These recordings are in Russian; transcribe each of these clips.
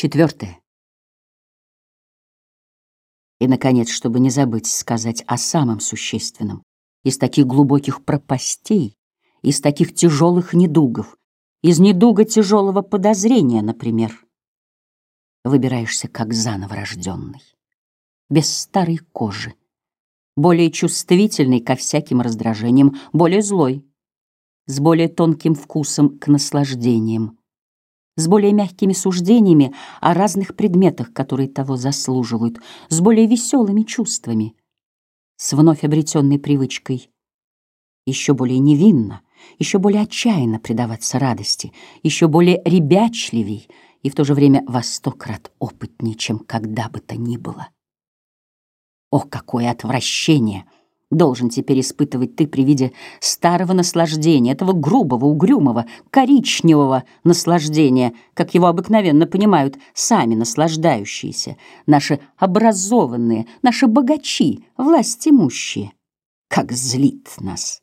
Четвертое. И, наконец, чтобы не забыть сказать о самом существенном, из таких глубоких пропастей, из таких тяжелых недугов, из недуга тяжелого подозрения, например, выбираешься как заново рожденный, без старой кожи, более чувствительный ко всяким раздражениям, более злой, с более тонким вкусом к наслаждениям, с более мягкими суждениями о разных предметах, которые того заслуживают, с более веселыми чувствами, с вновь обретенной привычкой еще более невинно, еще более отчаянно предаваться радости, еще более ребячливей и в то же время во сто крат опытнее, чем когда бы то ни было. О, какое отвращение! — должен теперь испытывать ты при виде старого наслаждения, этого грубого, угрюмого, коричневого наслаждения, как его обыкновенно понимают сами наслаждающиеся, наши образованные, наши богачи, власть имущие. Как злит нас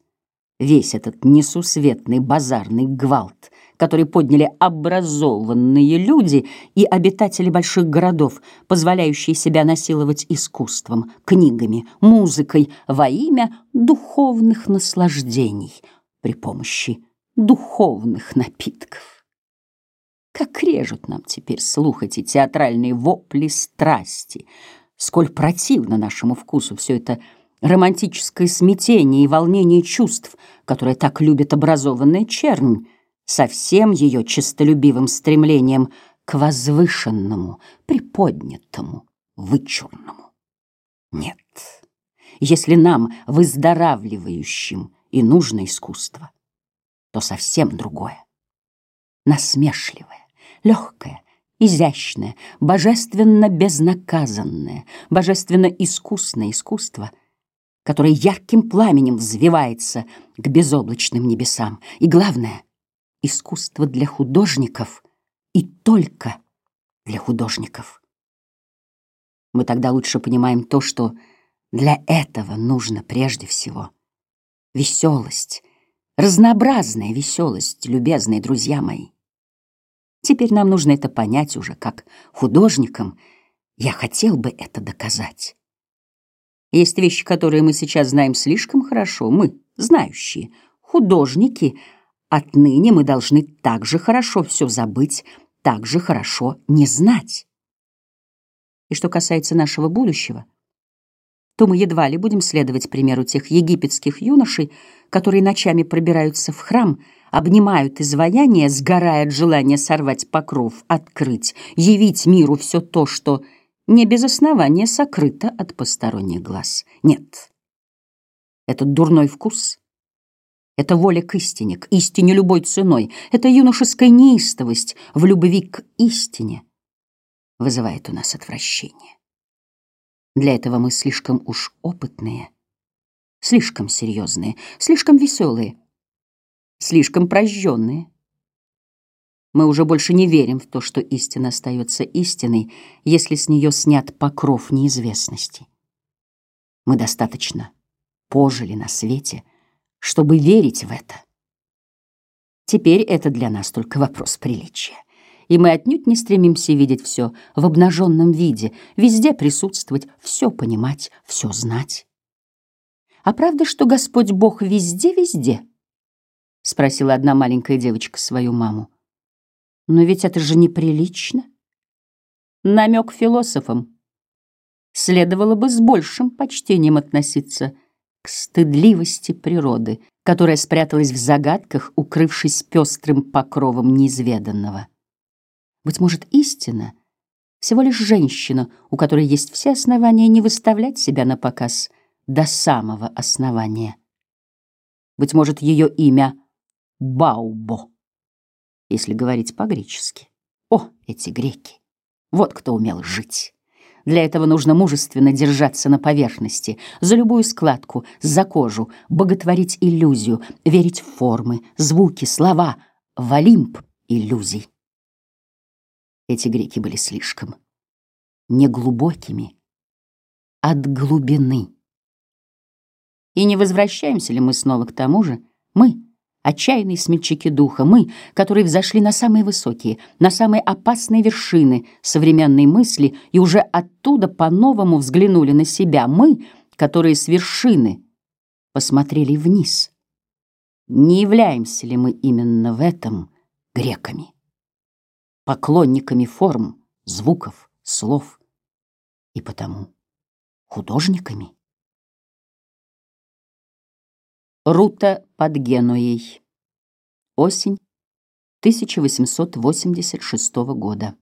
весь этот несусветный базарный гвалт, который подняли образованные люди и обитатели больших городов, позволяющие себя насиловать искусством, книгами, музыкой во имя духовных наслаждений при помощи духовных напитков. Как режут нам теперь слух эти театральные вопли страсти, сколь противно нашему вкусу все это романтическое смятение и волнение чувств, которое так любит образованная чернь, со всем ее честолюбивым стремлением к возвышенному, приподнятому, вычурному. Нет, если нам, выздоравливающим, и нужно искусство, то совсем другое. Насмешливое, легкое, изящное, божественно безнаказанное, божественно искусное искусство, которое ярким пламенем взвивается к безоблачным небесам. И главное, искусство для художников и только для художников. Мы тогда лучше понимаем то, что для этого нужно прежде всего веселость, разнообразная веселость, любезные друзья мои. Теперь нам нужно это понять уже как художникам. Я хотел бы это доказать. Есть вещи, которые мы сейчас знаем слишком хорошо, мы, знающие, художники — Отныне мы должны так же хорошо все забыть, так же хорошо не знать. И что касается нашего будущего, то мы едва ли будем следовать примеру тех египетских юношей, которые ночами пробираются в храм, обнимают изваяние, сгорая от желания сорвать покров, открыть, явить миру все то, что не без основания сокрыто от посторонних глаз. Нет. Этот дурной вкус — это воля к истине, к истине любой ценой. Это юношеская неистовость в любви к истине вызывает у нас отвращение. Для этого мы слишком уж опытные, слишком серьезные, слишком веселые, слишком прожженные. Мы уже больше не верим в то, что истина остается истиной, если с нее снят покров неизвестности. Мы достаточно пожили на свете — чтобы верить в это. Теперь это для нас только вопрос приличия. И мы отнюдь не стремимся видеть все в обнаженном виде, везде присутствовать, все понимать, все знать. «А правда, что Господь Бог везде-везде?» — спросила одна маленькая девочка свою маму. «Но ведь это же неприлично». Намек философам. Следовало бы с большим почтением относиться стыдливости природы, которая спряталась в загадках, укрывшись пестрым покровом неизведанного. Быть может, истина — всего лишь женщина, у которой есть все основания не выставлять себя на показ до самого основания. Быть может, ее имя — Баубо, если говорить по-гречески. О, эти греки! Вот кто умел жить! Для этого нужно мужественно держаться на поверхности, за любую складку, за кожу, боготворить иллюзию, верить в формы, звуки, слова, в олимп иллюзий. Эти греки были слишком неглубокими, от глубины. И не возвращаемся ли мы снова к тому же, мы, отчаянные смельчаки духа, мы, которые взошли на самые высокие, на самые опасные вершины современной мысли и уже оттуда по-новому взглянули на себя, мы, которые с вершины посмотрели вниз. Не являемся ли мы именно в этом греками? Поклонниками форм, звуков, слов и потому художниками? Рута под Генуей. Осень 1886 года.